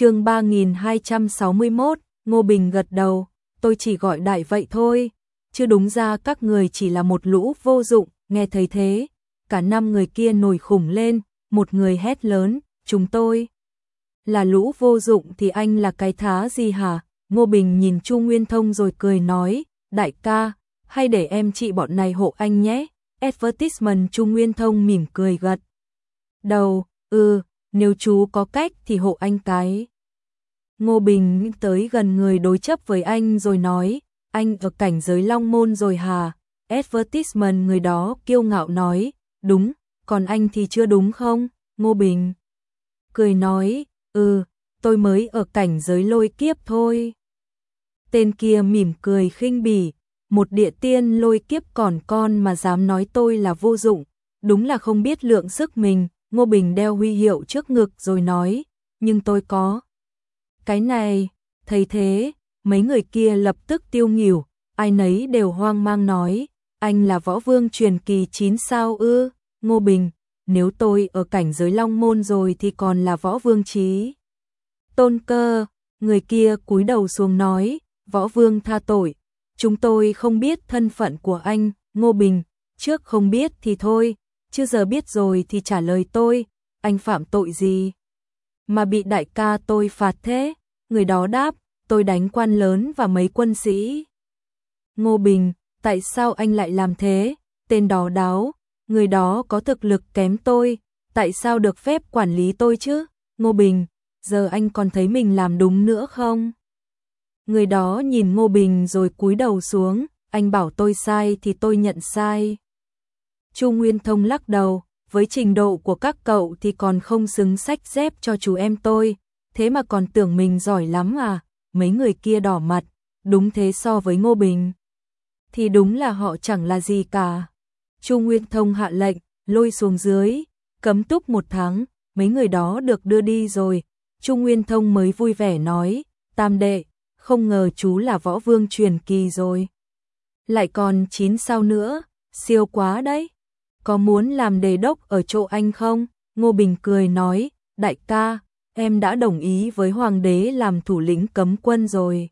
chương 3261, Ngô Bình gật đầu, tôi chỉ gọi đại vậy thôi, chứ đúng ra các người chỉ là một lũ vô dụng, nghe thấy thế, cả năm người kia nổi khủng lên, một người hét lớn, chúng tôi là lũ vô dụng thì anh là cái thá gì hả? Ngô Bình nhìn Chu Nguyên Thông rồi cười nói, đại ca, hay để em trị bọn này hộ anh nhé. Advertisement Chu Nguyên Thông mỉm cười gật. Đầu, ừ, nếu chú có cách thì hộ anh cái. Ngô Bình tới gần người đối chấp với anh rồi nói, anh ở cảnh giới long môn rồi hà. Advertisement người đó kiêu ngạo nói, đúng, còn anh thì chưa đúng không? Ngô Bình cười nói, ừ, tôi mới ở cảnh giới lôi kiếp thôi. Tên kia mỉm cười khinh bỉ, một địa tiên lôi kiếp còn con mà dám nói tôi là vô dụng, đúng là không biết lượng sức mình, Ngô Bình đeo huy hiệu trước ngực rồi nói, nhưng tôi có. Cái này, thấy thế, mấy người kia lập tức tiêu nghỉu, ai nấy đều hoang mang nói, anh là võ vương truyền kỳ 9 sao ư, Ngô Bình, nếu tôi ở cảnh giới long môn rồi thì còn là võ vương trí. Tôn cơ, người kia cúi đầu xuống nói, võ vương tha tội, chúng tôi không biết thân phận của anh, Ngô Bình, trước không biết thì thôi, chưa giờ biết rồi thì trả lời tôi, anh phạm tội gì? Mà bị đại ca tôi phạt thế? Người đó đáp, tôi đánh quan lớn và mấy quân sĩ. Ngô Bình, tại sao anh lại làm thế? Tên đó đáo, người đó có thực lực kém tôi, tại sao được phép quản lý tôi chứ? Ngô Bình, giờ anh còn thấy mình làm đúng nữa không? Người đó nhìn Ngô Bình rồi cúi đầu xuống, anh bảo tôi sai thì tôi nhận sai. Chu Nguyên Thông lắc đầu, với trình độ của các cậu thì còn không xứng sách dép cho chú em tôi, thế mà còn tưởng mình giỏi lắm à, mấy người kia đỏ mặt, đúng thế so với Ngô Bình. Thì đúng là họ chẳng là gì cả. Chu Nguyên Thông hạ lệnh, lôi xuống dưới, cấm túc một tháng, mấy người đó được đưa đi rồi. Chu Nguyên Thông mới vui vẻ nói, tam đệ, không ngờ chú là võ vương truyền kỳ rồi. Lại còn chín sao nữa, siêu quá đấy. Có muốn làm đề đốc ở chỗ anh không? Ngô Bình cười nói, đại ca, em đã đồng ý với hoàng đế làm thủ lĩnh cấm quân rồi.